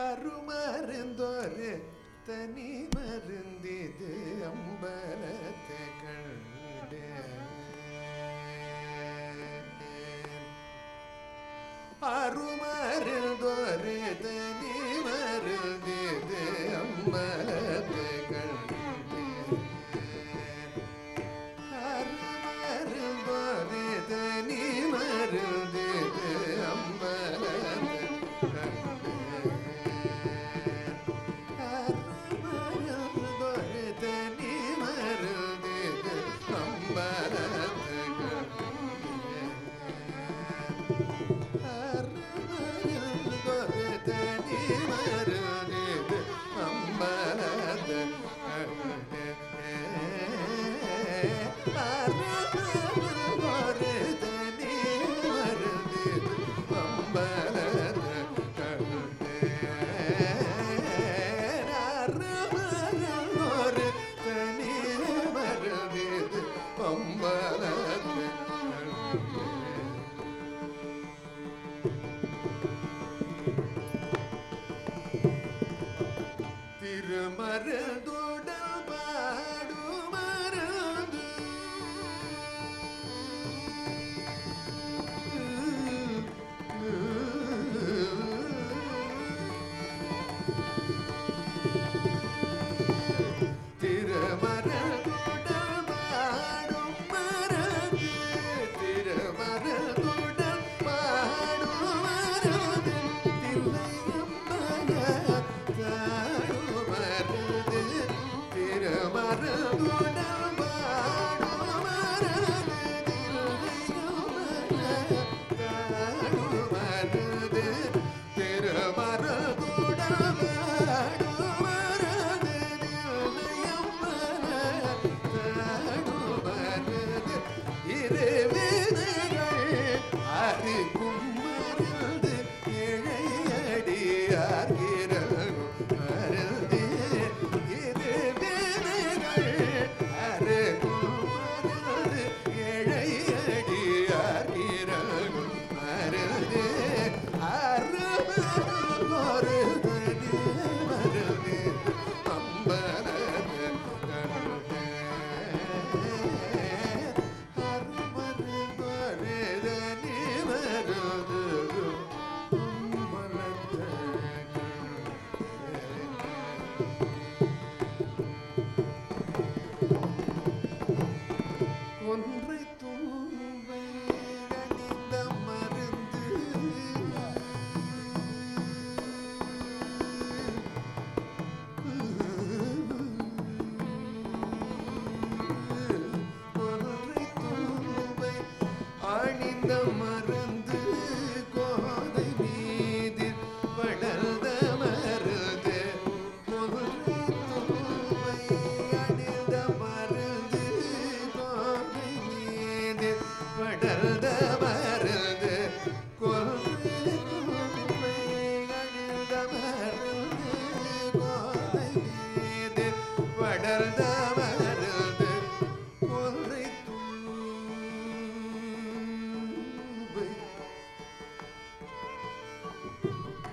அருமருந்தொரு தனி மருந்திது அம்பலத்தை கண்டு. அரும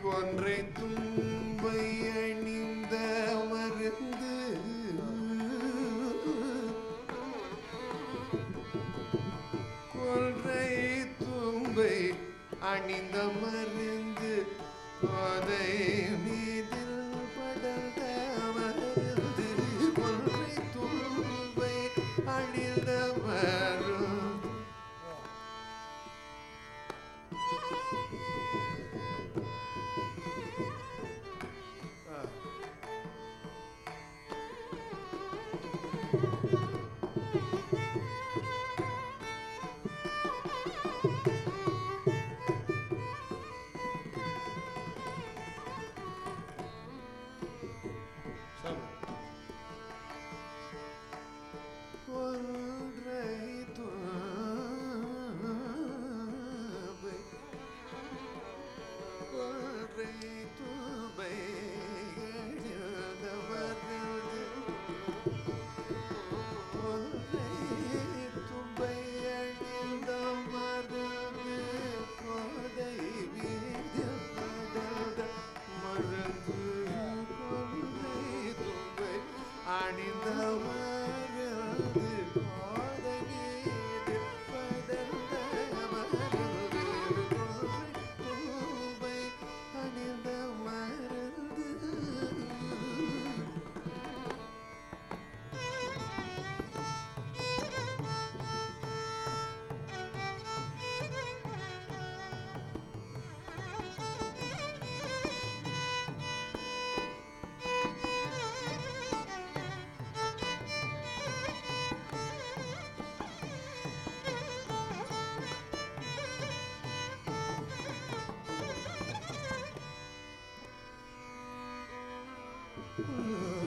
ஒன்றை தும்பை அணிந்த மருந்து கொன்றை தும்பை அணிந்த மருந்து கொதை நீ Mm-hmm.